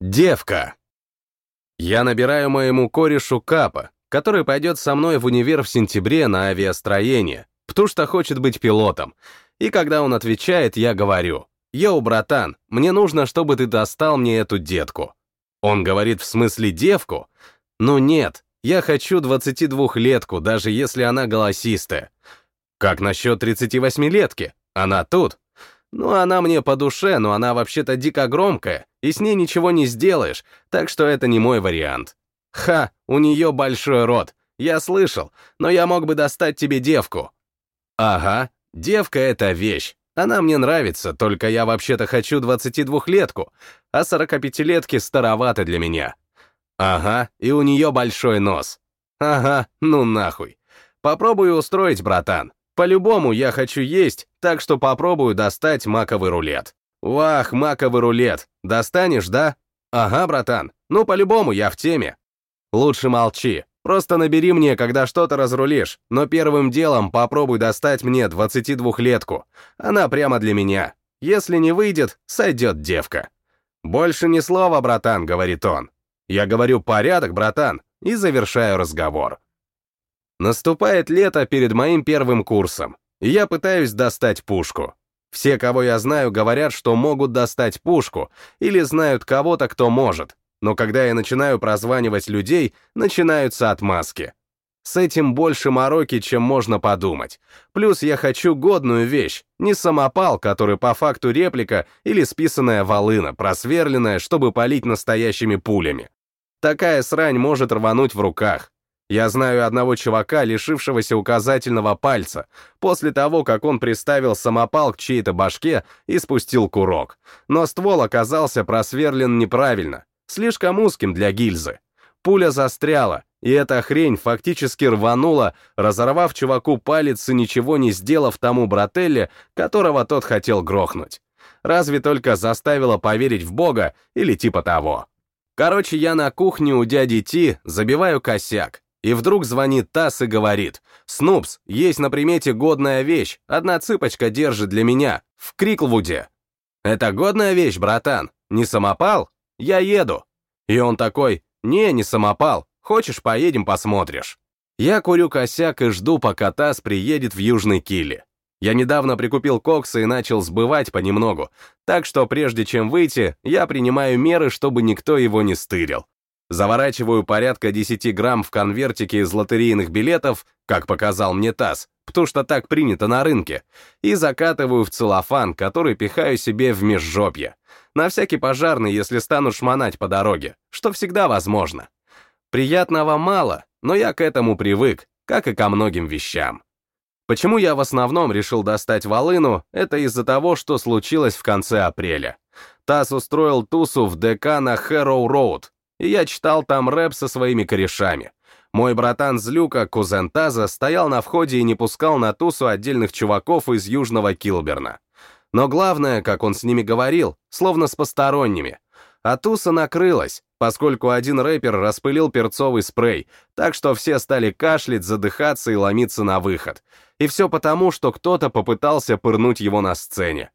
Девка. Я набираю моему корешу Капа, который пойдет со мной в универ в сентябре на авиастроение, потому что хочет быть пилотом. И когда он отвечает, я говорю, «Йоу, братан, мне нужно, чтобы ты достал мне эту детку». Он говорит, в смысле девку? Ну нет, я хочу 22-летку, даже если она голосистая. Как насчет 38-летки? Она тут. Ну, она мне по душе, но она вообще-то дико громкая, и с ней ничего не сделаешь, так что это не мой вариант. Ха, у нее большой рот. Я слышал, но я мог бы достать тебе девку. Ага, девка — это вещь. Она мне нравится, только я вообще-то хочу 22-летку, а 45-летки староваты для меня. Ага, и у нее большой нос. Ага, ну нахуй. Попробую устроить, братан. По-любому я хочу есть, так что попробую достать маковый рулет. Вах, маковый рулет. Достанешь, да? Ага, братан. Ну, по-любому я в теме. Лучше молчи. Просто набери мне, когда что-то разрулишь, но первым делом попробуй достать мне 22-летку. Она прямо для меня. Если не выйдет, сойдет девка. Больше ни слова, братан, говорит он. Я говорю порядок, братан, и завершаю разговор. Наступает лето перед моим первым курсом, и я пытаюсь достать пушку. Все, кого я знаю, говорят, что могут достать пушку, или знают кого-то, кто может, но когда я начинаю прозванивать людей, начинаются отмазки. С этим больше мороки, чем можно подумать. Плюс я хочу годную вещь, не самопал, который по факту реплика или списанная волына, просверленная, чтобы полить настоящими пулями. Такая срань может рвануть в руках. Я знаю одного чувака, лишившегося указательного пальца, после того, как он приставил самопал к чьей-то башке и спустил курок. Но ствол оказался просверлен неправильно, слишком узким для гильзы. Пуля застряла, и эта хрень фактически рванула, разорвав чуваку палец и ничего не сделав тому брателле, которого тот хотел грохнуть. Разве только заставила поверить в Бога или типа того. Короче, я на кухне у дяди Ти забиваю косяк, и вдруг звонит Тасс и говорит, «Снупс, есть на примете годная вещь, одна цыпочка держит для меня, в Криклвуде». «Это годная вещь, братан, не самопал? Я еду». И он такой, «Не, не самопал, хочешь, поедем посмотришь». Я курю косяк и жду, пока Тасс приедет в Южный Килли. Я недавно прикупил коксы и начал сбывать понемногу, так что прежде чем выйти, я принимаю меры, чтобы никто его не стырил. Заворачиваю порядка 10 грамм в конвертике из лотерейных билетов, как показал мне ТАСС, потому что так принято на рынке, и закатываю в целлофан, который пихаю себе в межжопье. На всякий пожарный, если стану шмонать по дороге, что всегда возможно. Приятного мало, но я к этому привык, как и ко многим вещам. Почему я в основном решил достать волыну, это из-за того, что случилось в конце апреля. Тасс устроил тусу в ДК на Хэроу-Роуд, и я читал там рэп со своими корешами. Мой братан Злюка, кузен Таза, стоял на входе и не пускал на тусу отдельных чуваков из Южного Килберна. Но главное, как он с ними говорил, словно с посторонними. А туса накрылась, поскольку один рэпер распылил перцовый спрей, так что все стали кашлять, задыхаться и ломиться на выход. И все потому, что кто-то попытался пырнуть его на сцене.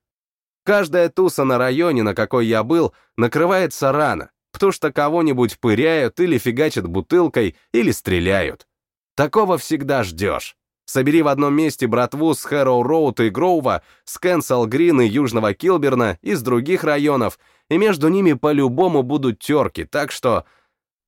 Каждая туса на районе, на какой я был, накрывается рано, потому что кого-нибудь пыряют или фигачат бутылкой, или стреляют. Такого всегда ждешь. Собери в одном месте братву с Хэроу Роуд и Гроува, с Кэнсел Грин и Южного Килберна, из других районов, и между ними по-любому будут терки, так что...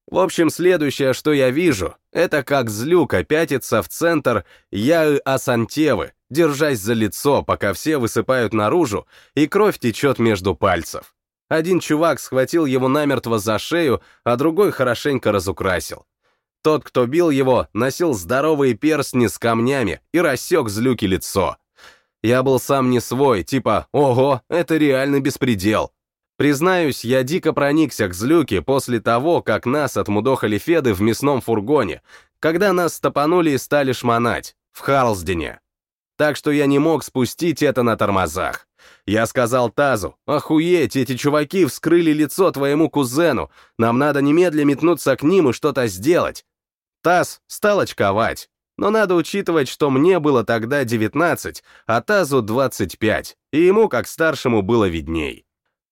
В общем, следующее, что я вижу, это как злюка пятится в центр Яы Асантевы, держась за лицо, пока все высыпают наружу, и кровь течет между пальцев. Один чувак схватил его намертво за шею, а другой хорошенько разукрасил. Тот, кто бил его, носил здоровые перстни с камнями и рассек злюки лицо. Я был сам не свой, типа «Ого, это реально беспредел». Признаюсь, я дико проникся к злюке после того, как нас отмудохали Феды в мясном фургоне, когда нас стопанули и стали шмонать, в Харлсдене. Так что я не мог спустить это на тормозах. Я сказал Тазу, охуеть, эти чуваки вскрыли лицо твоему кузену, нам надо немедля метнуться к ним и что-то сделать. Таз стал очковать. Но надо учитывать, что мне было тогда 19, а Тазу 25, и ему, как старшему, было видней.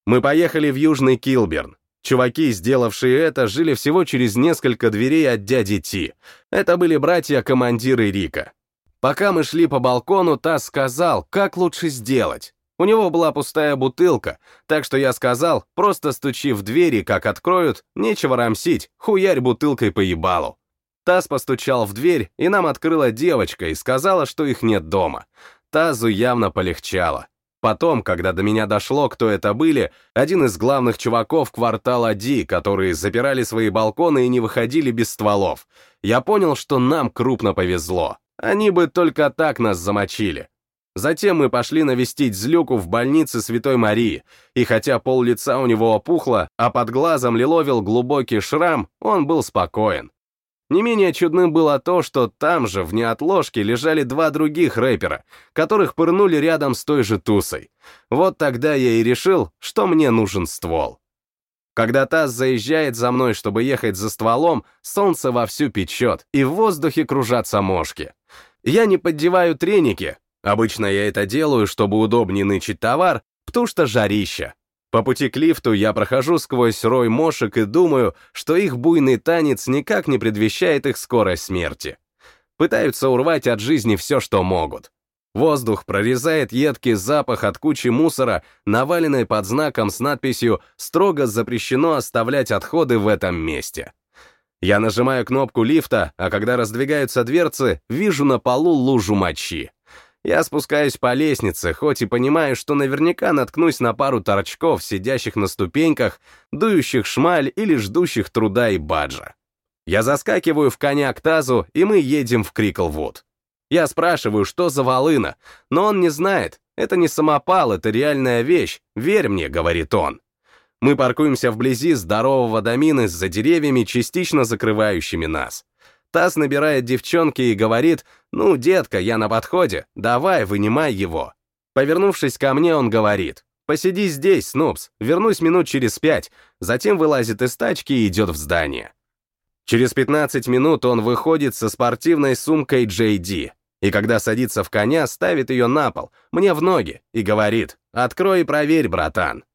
Мы поехали в Южный Килберн. Чуваки, сделавшие это, жили всего через несколько дверей от дяди Ти. Это были братья-командиры Рика. Пока мы шли по балкону, Тасс сказал, как лучше сделать. У него была пустая бутылка, так что я сказал, просто стучи в двери, как откроют, нечего рамсить, хуярь бутылкой по ебалу. Таз постучал в дверь, и нам открыла девочка и сказала, что их нет дома. Тазу явно полегчало. Потом, когда до меня дошло, кто это были, один из главных чуваков квартала Ди, которые запирали свои балконы и не выходили без стволов, я понял, что нам крупно повезло. Они бы только так нас замочили. Затем мы пошли навестить Злюку в больнице Святой Марии, и хотя пол лица у него опухло, а под глазом лиловил глубокий шрам, он был спокоен. Не менее чудным было то, что там же, в неотложке, лежали два других рэпера, которых пырнули рядом с той же тусой. Вот тогда я и решил, что мне нужен ствол. Когда таз заезжает за мной, чтобы ехать за стволом, солнце вовсю печет, и в воздухе кружатся мошки. Я не поддеваю треники, Обычно я это делаю, чтобы удобнее нычить товар, потому что жарища. По пути к лифту я прохожу сквозь рой мошек и думаю, что их буйный танец никак не предвещает их скорой смерти. Пытаются урвать от жизни все, что могут. Воздух прорезает едкий запах от кучи мусора, наваленной под знаком с надписью «Строго запрещено оставлять отходы в этом месте». Я нажимаю кнопку лифта, а когда раздвигаются дверцы, вижу на полу лужу мочи. Я спускаюсь по лестнице, хоть и понимаю, что наверняка наткнусь на пару торчков, сидящих на ступеньках, дующих шмаль или ждущих труда и баджа. Я заскакиваю в коня к тазу, и мы едем в Криклвуд. Я спрашиваю, что за волына, но он не знает. Это не самопал, это реальная вещь. Верь мне, говорит он. Мы паркуемся вблизи здорового домины за деревьями, частично закрывающими нас. Таз набирает девчонки и говорит, «Ну, детка, я на подходе, давай, вынимай его». Повернувшись ко мне, он говорит, «Посиди здесь, Снупс, вернусь минут через пять», затем вылазит из тачки и идет в здание. Через 15 минут он выходит со спортивной сумкой JD, и когда садится в коня, ставит ее на пол, мне в ноги, и говорит, «Открой и проверь, братан».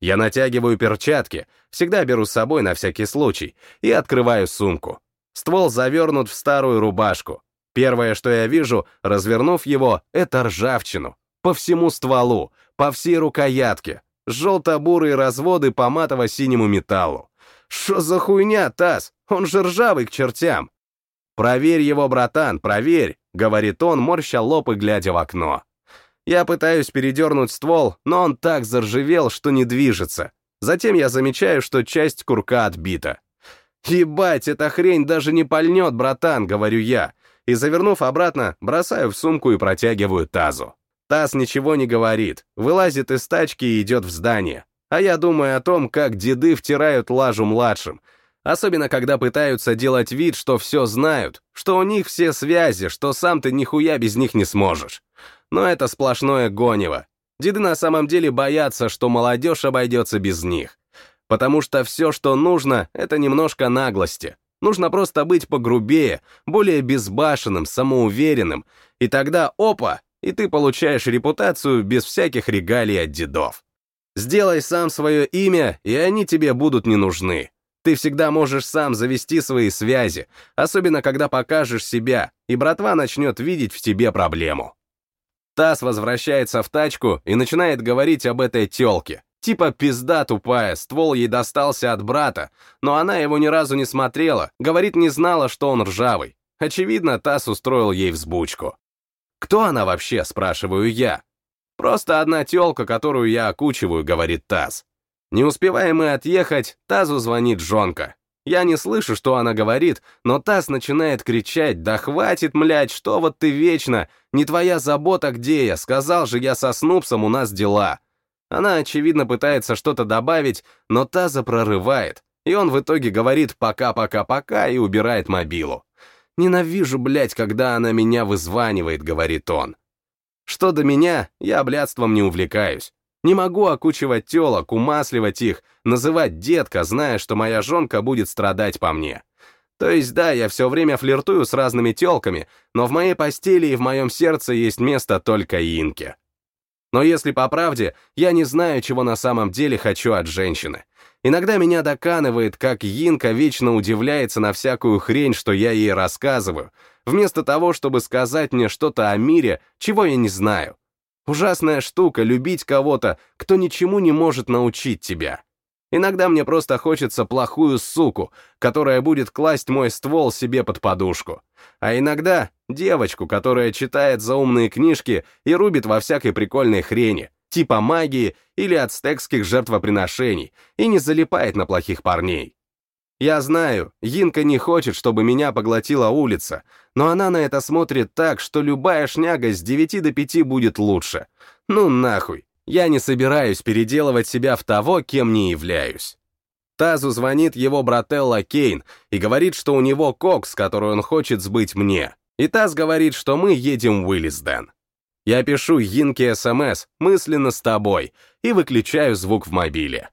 Я натягиваю перчатки, всегда беру с собой на всякий случай, и открываю сумку. Ствол завернут в старую рубашку. Первое, что я вижу, развернув его, это ржавчину. По всему стволу, по всей рукоятке. Желто-бурые разводы по матово-синему металлу. Что за хуйня, Тасс? Он же ржавый к чертям. «Проверь его, братан, проверь», — говорит он, морща лоб и глядя в окно. Я пытаюсь передернуть ствол, но он так заржавел, что не движется. Затем я замечаю, что часть курка отбита. «Ебать, эта хрень даже не пальнет, братан», — говорю я, и, завернув обратно, бросаю в сумку и протягиваю тазу. Таз ничего не говорит, вылазит из тачки и идет в здание. А я думаю о том, как деды втирают лажу младшим, особенно когда пытаются делать вид, что все знают, что у них все связи, что сам ты нихуя без них не сможешь. Но это сплошное гонево. Деды на самом деле боятся, что молодежь обойдется без них потому что все, что нужно, это немножко наглости. Нужно просто быть погрубее, более безбашенным, самоуверенным, и тогда опа, и ты получаешь репутацию без всяких регалий от дедов. Сделай сам свое имя, и они тебе будут не нужны. Ты всегда можешь сам завести свои связи, особенно когда покажешь себя, и братва начнет видеть в тебе проблему. Тасс возвращается в тачку и начинает говорить об этой тёлке, Типа пизда тупая, ствол ей достался от брата, но она его ни разу не смотрела, говорит, не знала, что он ржавый. Очевидно, Тасс устроил ей взбучку. «Кто она вообще?» — спрашиваю я. «Просто одна тёлка, которую я окучиваю», — говорит Тасс. Не успеваем мы отъехать, Тазу звонит Жонка. Я не слышу, что она говорит, но Таз начинает кричать, «Да хватит, млять, что вот ты вечно! Не твоя забота, где я? Сказал же я со Снупсом, у нас дела!» Она, очевидно, пытается что-то добавить, но Таза прорывает, и он в итоге говорит «пока-пока-пока» и убирает мобилу. «Ненавижу, блядь, когда она меня вызванивает», — говорит он. Что до меня, я блядством не увлекаюсь. Не могу окучивать телок, умасливать их, называть детка, зная, что моя жонка будет страдать по мне. То есть да, я все время флиртую с разными телками, но в моей постели и в моем сердце есть место только Инке. Но если по правде, я не знаю, чего на самом деле хочу от женщины. Иногда меня доканывает, как Йинка вечно удивляется на всякую хрень, что я ей рассказываю, вместо того, чтобы сказать мне что-то о мире, чего я не знаю. Ужасная штука — любить кого-то, кто ничему не может научить тебя. Иногда мне просто хочется плохую суку, которая будет класть мой ствол себе под подушку. А иногда девочку, которая читает заумные книжки и рубит во всякой прикольной хрени, типа магии или ацтекских жертвоприношений, и не залипает на плохих парней. Я знаю, Йинка не хочет, чтобы меня поглотила улица, но она на это смотрит так, что любая шняга с 9 до 5 будет лучше. Ну нахуй, я не собираюсь переделывать себя в того, кем не являюсь. Тазу звонит его брателла Кейн и говорит, что у него кокс, который он хочет сбыть мне. И Таз говорит, что мы едем в Уиллисден. Я пишу Йинке СМС мысленно с тобой и выключаю звук в мобиле.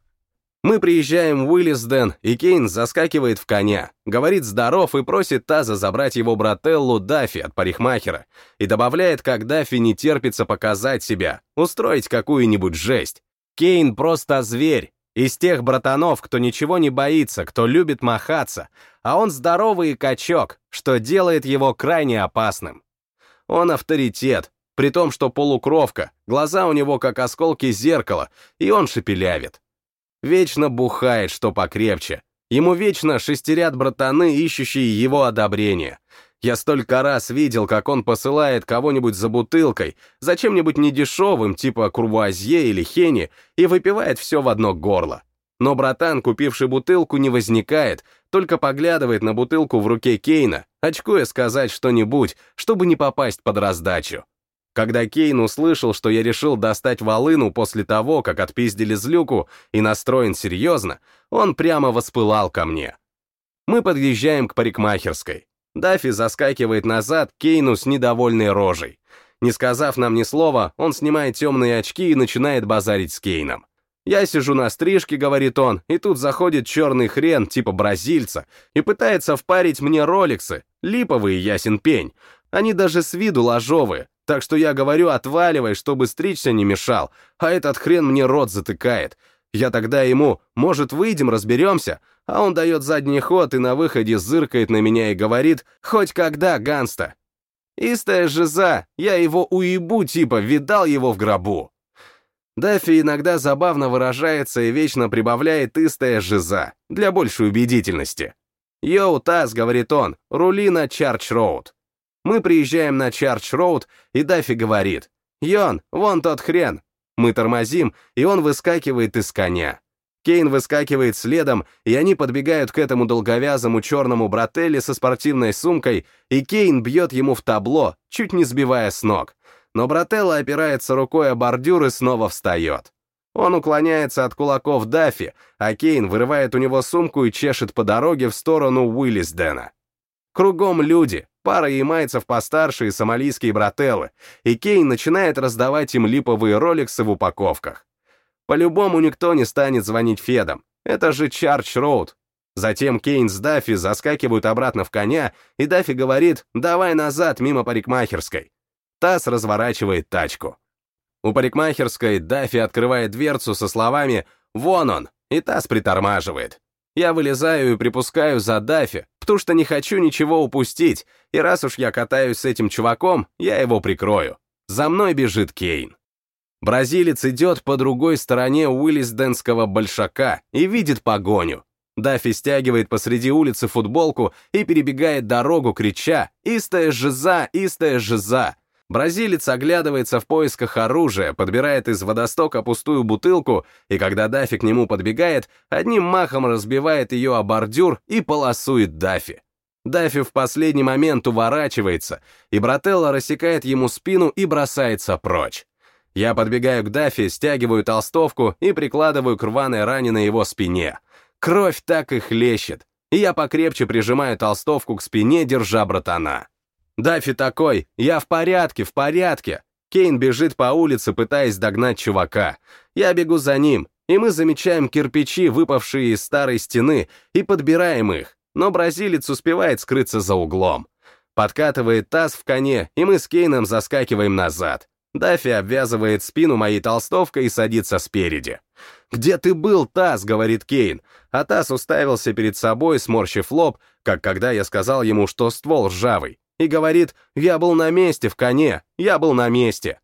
Мы приезжаем в Уиллисден, и Кейн заскакивает в коня, говорит здоров и просит Таза забрать его брателлу Даффи от парикмахера, и добавляет, как Даффи не терпится показать себя, устроить какую-нибудь жесть. Кейн просто зверь, из тех братанов, кто ничего не боится, кто любит махаться, а он здоровый и качок, что делает его крайне опасным. Он авторитет, при том, что полукровка, глаза у него как осколки зеркала, и он шепелявит. Вечно бухает, что покрепче. Ему вечно шестерят братаны, ищущие его одобрения. Я столько раз видел, как он посылает кого-нибудь за бутылкой, за чем-нибудь недешевым, типа курвуазье или хени, и выпивает все в одно горло. Но братан, купивший бутылку, не возникает, только поглядывает на бутылку в руке Кейна, очкуя сказать что-нибудь, чтобы не попасть под раздачу. Когда Кейн услышал, что я решил достать волыну после того, как отпиздили злюку, и настроен серьезно, он прямо воспылал ко мне. Мы подъезжаем к парикмахерской. Даффи заскакивает назад Кейну с недовольной рожей. Не сказав нам ни слова, он снимает темные очки и начинает базарить с Кейном. «Я сижу на стрижке», — говорит он, и тут заходит черный хрен, типа бразильца, и пытается впарить мне роликсы, липовые ясен пень. Они даже с виду ложовые, так что я говорю, отваливай, чтобы стричься не мешал, а этот хрен мне рот затыкает. Я тогда ему, может, выйдем, разберемся, а он дает задний ход и на выходе зыркает на меня и говорит, хоть когда, Ганста. Истая жиза, я его уебу, типа, видал его в гробу. Даффи иногда забавно выражается и вечно прибавляет истая жиза, для большей убедительности. «Йоу, Таз», — говорит он, — «рули на Чарч-Роуд». Мы приезжаем на Чарч-Роуд, и Даффи говорит, «Йоу, вон тот хрен». Мы тормозим, и он выскакивает из коня. Кейн выскакивает следом, и они подбегают к этому долговязому черному брателле со спортивной сумкой, и Кейн бьет ему в табло, чуть не сбивая с ног. Но брателло опирается рукой о бордюр и снова встает. Он уклоняется от кулаков Даффи, а Кейн вырывает у него сумку и чешет по дороге в сторону Уиллисдена. Кругом люди, пара ямайцев постарше и сомалийские брателлы, и Кейн начинает раздавать им липовые роликсы в упаковках. По-любому никто не станет звонить Федам. Это же Чарч Роуд. Затем Кейн с Даффи заскакивают обратно в коня, и Даффи говорит «давай назад, мимо парикмахерской». Тасс разворачивает тачку. У парикмахерской Даффи открывает дверцу со словами «Вон он!» и Тасс притормаживает. Я вылезаю и припускаю за Даффи, потому что не хочу ничего упустить, и раз уж я катаюсь с этим чуваком, я его прикрою. За мной бежит Кейн. Бразилец идет по другой стороне Уиллисденского большака и видит погоню. Даффи стягивает посреди улицы футболку и перебегает дорогу, крича «Истая жиза! Истая жиза!». Бразилец оглядывается в поисках оружия, подбирает из водостока пустую бутылку, и когда Даффи к нему подбегает, одним махом разбивает ее о бордюр и полосует Даффи. Даффи в последний момент уворачивается, и Брателло рассекает ему спину и бросается прочь. Я подбегаю к Даффи, стягиваю толстовку и прикладываю к рваной ране на его спине. Кровь так и хлещет, и я покрепче прижимаю толстовку к спине, держа братана. Даффи такой, я в порядке, в порядке. Кейн бежит по улице, пытаясь догнать чувака. Я бегу за ним, и мы замечаем кирпичи, выпавшие из старой стены, и подбираем их, но бразилец успевает скрыться за углом. Подкатывает таз в коне, и мы с Кейном заскакиваем назад. Даффи обвязывает спину моей толстовкой и садится спереди. «Где ты был, Тасс?» — говорит Кейн. А Тасс уставился перед собой, сморщив лоб, как когда я сказал ему, что ствол ржавый, и говорит, «Я был на месте в коне, я был на месте».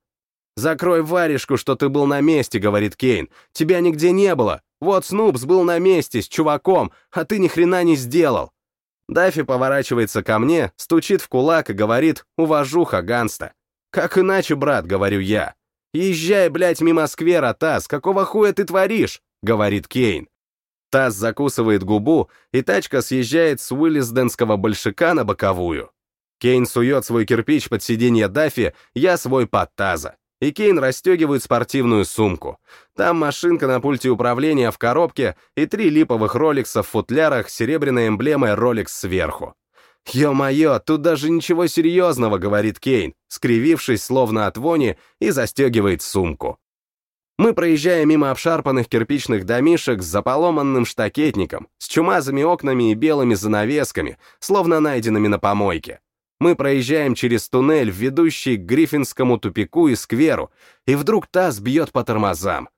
«Закрой варежку, что ты был на месте», — говорит Кейн. «Тебя нигде не было. Вот Снупс был на месте с чуваком, а ты ни хрена не сделал». Даффи поворачивается ко мне, стучит в кулак и говорит «Уважуха, Ганста». «Как иначе, брат?» — говорю я. «Езжай, блядь, мимо сквера, Тасс, какого хуя ты творишь?» — говорит Кейн. Тасс закусывает губу, и тачка съезжает с Уиллисденского большака на боковую. Кейн сует свой кирпич под сиденье Даффи, я свой под Таза и Кейн расстегивает спортивную сумку. Там машинка на пульте управления в коробке и три липовых роликса в футлярах с серебряной эмблемой Rolex сверху. «Ё-моё, тут даже ничего серьезного», — говорит Кейн, скривившись словно от вони, и застегивает сумку. Мы проезжаем мимо обшарпанных кирпичных домишек с заполоманным штакетником, с чумазыми окнами и белыми занавесками, словно найденными на помойке. Мы проезжаем через туннель, ведущий к Гриффинскому тупику и скверу, и вдруг таз бьет по тормозам.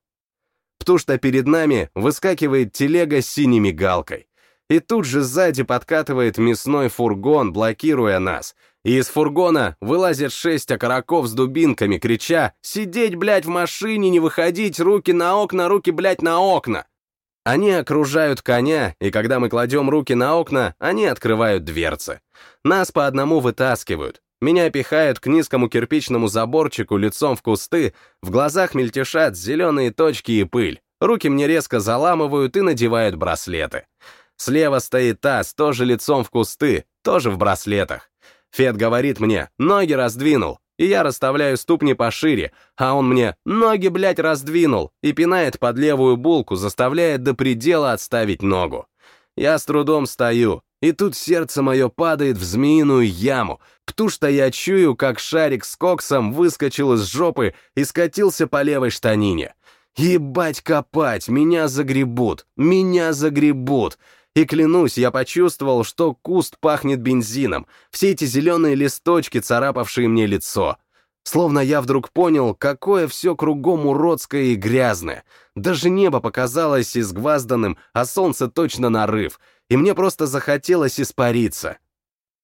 Что перед нами выскакивает телега с синей мигалкой. И тут же сзади подкатывает мясной фургон, блокируя нас. И из фургона вылазят шесть окороков с дубинками, крича «Сидеть, блядь, в машине, не выходить, руки на окна, руки, блядь, на окна!» Они окружают коня, и когда мы кладем руки на окна, они открывают дверцы. Нас по одному вытаскивают. Меня пихают к низкому кирпичному заборчику лицом в кусты, в глазах мельтешат зеленые точки и пыль. Руки мне резко заламывают и надевают браслеты. Слева стоит таз, тоже лицом в кусты, тоже в браслетах. Фед говорит мне, ноги раздвинул, и я расставляю ступни пошире, а он мне ноги, блядь, раздвинул и пинает под левую булку, заставляя до предела отставить ногу. Я с трудом стою, и тут сердце мое падает в змеиную яму, потому что я чую, как шарик с коксом выскочил из жопы и скатился по левой штанине. Ебать копать, меня загребут, меня загребут. И клянусь, я почувствовал, что куст пахнет бензином, все эти зеленые листочки, царапавшие мне лицо. Словно я вдруг понял, какое все кругом уродское и грязное. Даже небо показалось изгвазданным, а солнце точно нарыв, и мне просто захотелось испариться.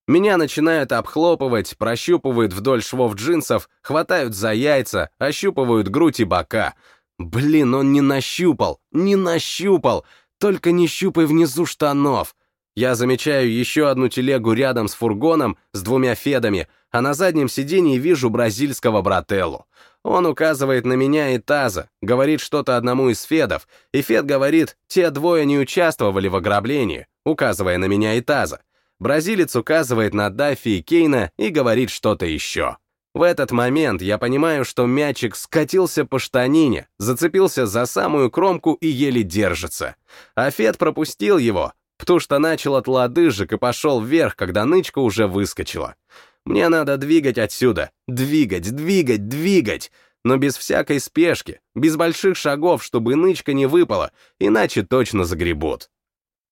Меня начинают обхлопывать, прощупывают вдоль швов джинсов, хватают за яйца, ощупывают грудь и бока. Блин, он не нащупал, не нащупал, только не щупай внизу штанов. Я замечаю еще одну телегу рядом с фургоном с двумя федами, а на заднем сиденье вижу бразильского брателлу. Он указывает на меня и Таза, говорит что-то одному из федов, и фед говорит, те двое не участвовали в ограблении, указывая на меня и Таза. Бразилец указывает на Даффи и Кейна и говорит что-то еще. В этот момент я понимаю, что мячик скатился по штанине, зацепился за самую кромку и еле держится. А Фед пропустил его, потому что начал от лодыжек и пошел вверх, когда нычка уже выскочила. Мне надо двигать отсюда, двигать, двигать, двигать, но без всякой спешки, без больших шагов, чтобы нычка не выпала, иначе точно загребут.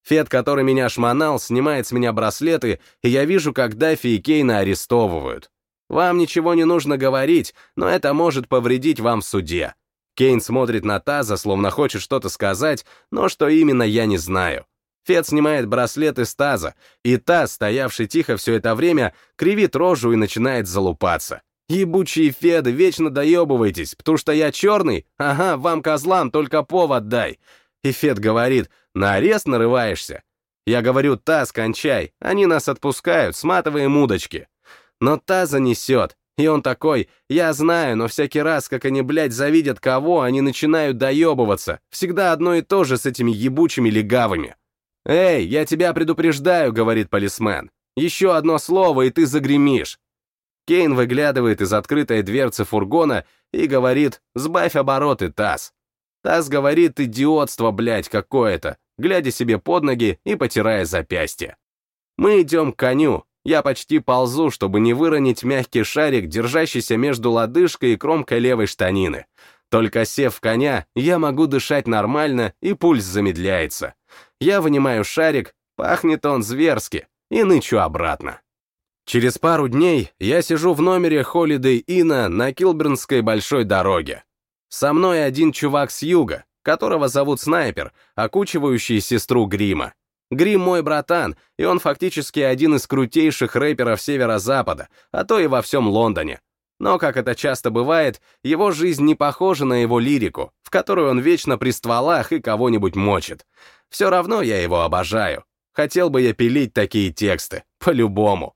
Фед, который меня шмонал, снимает с меня браслеты, и я вижу, как Даффи и Кейна арестовывают. Вам ничего не нужно говорить, но это может повредить вам в суде. Кейн смотрит на Таза, словно хочет что-то сказать, но что именно, я не знаю. Фед снимает браслет из Таза, и Таз, стоявший тихо все это время, кривит рожу и начинает залупаться. «Ебучие Феды, вечно доебываетесь, потому что я черный? Ага, вам, козлам, только повод дай». И Фед говорит, «На арест нарываешься?» Я говорю, «Таз, кончай, они нас отпускают, сматываем удочки». Но Таза несет, и он такой, я знаю, но всякий раз, как они, блядь, завидят кого, они начинают доебываться. Всегда одно и то же с этими ебучими легавыми. «Эй, я тебя предупреждаю», — говорит полисмен. «Еще одно слово, и ты загремишь». Кейн выглядывает из открытой дверцы фургона и говорит «Сбавь обороты, Таз». Таз говорит «Идиотство, блядь, какое-то», глядя себе под ноги и потирая запястье. Мы идем к коню, я почти ползу, чтобы не выронить мягкий шарик, держащийся между лодыжкой и кромкой левой штанины. Только сев коня, я могу дышать нормально, и пульс замедляется. Я вынимаю шарик, пахнет он зверски, и нычу обратно. Через пару дней я сижу в номере Holiday Inn на Килбернской большой дороге. Со мной один чувак с юга, которого зовут Снайпер, окучивающий сестру Грима. Грим мой братан, и он фактически один из крутейших рэперов северо-запада, а то и во всем Лондоне. Но, как это часто бывает, его жизнь не похожа на его лирику, в которую он вечно при стволах и кого-нибудь мочит. Все равно я его обожаю. Хотел бы я пилить такие тексты, по-любому.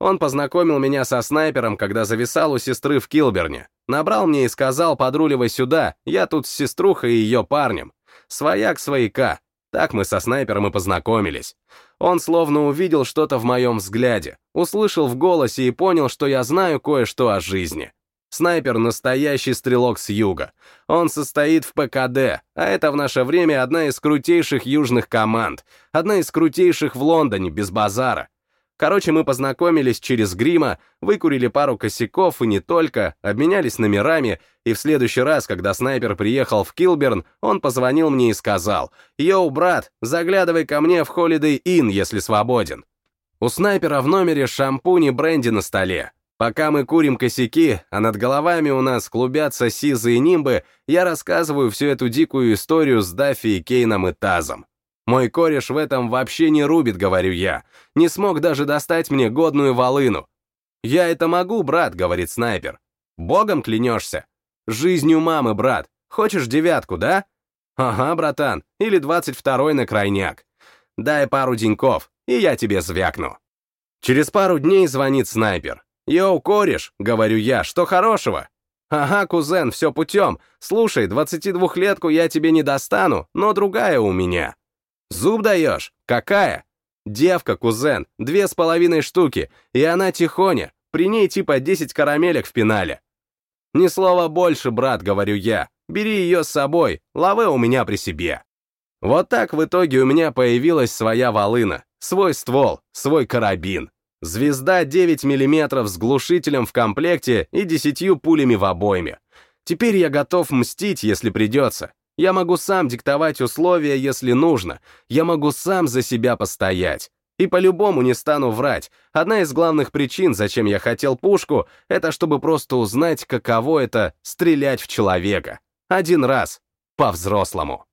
Он познакомил меня со снайпером, когда зависал у сестры в Килберне. Набрал мне и сказал, подруливай сюда, я тут с сеструхой и ее парнем. Свояк свояка. Так мы со снайпером и познакомились. Он словно увидел что-то в моем взгляде, услышал в голосе и понял, что я знаю кое-что о жизни. Снайпер — настоящий стрелок с юга. Он состоит в ПКД, а это в наше время одна из крутейших южных команд, одна из крутейших в Лондоне, без базара. Короче, мы познакомились через грима, выкурили пару косяков и не только, обменялись номерами, и в следующий раз, когда снайпер приехал в Килберн, он позвонил мне и сказал, «Йоу, брат, заглядывай ко мне в Holiday Inn, если свободен». У снайпера в номере шампунь и бренди на столе. Пока мы курим косяки, а над головами у нас клубятся сизы и нимбы, я рассказываю всю эту дикую историю с Даффи и Кейном и Тазом. Мой кореш в этом вообще не рубит, говорю я. Не смог даже достать мне годную волыну. Я это могу, брат, говорит снайпер. Богом клянешься? Жизнью мамы, брат. Хочешь девятку, да? Ага, братан, или двадцать второй на крайняк. Дай пару деньков, и я тебе звякну. Через пару дней звонит снайпер. «Йоу, кореш», — говорю я, — «что хорошего?» «Ага, кузен, все путем. Слушай, 22-летку я тебе не достану, но другая у меня». Зуб даешь? Какая? Девка, кузен, две с половиной штуки, и она тихоня, при ней типа 10 карамелек в пенале. Ни слова больше, брат, говорю я, бери ее с собой, лаве у меня при себе. Вот так в итоге у меня появилась своя волына, свой ствол, свой карабин. Звезда 9 мм с глушителем в комплекте и десятью пулями в обойме. Теперь я готов мстить, если придется. Я могу сам диктовать условия, если нужно. Я могу сам за себя постоять. И по-любому не стану врать. Одна из главных причин, зачем я хотел пушку, это чтобы просто узнать, каково это — стрелять в человека. Один раз. По-взрослому.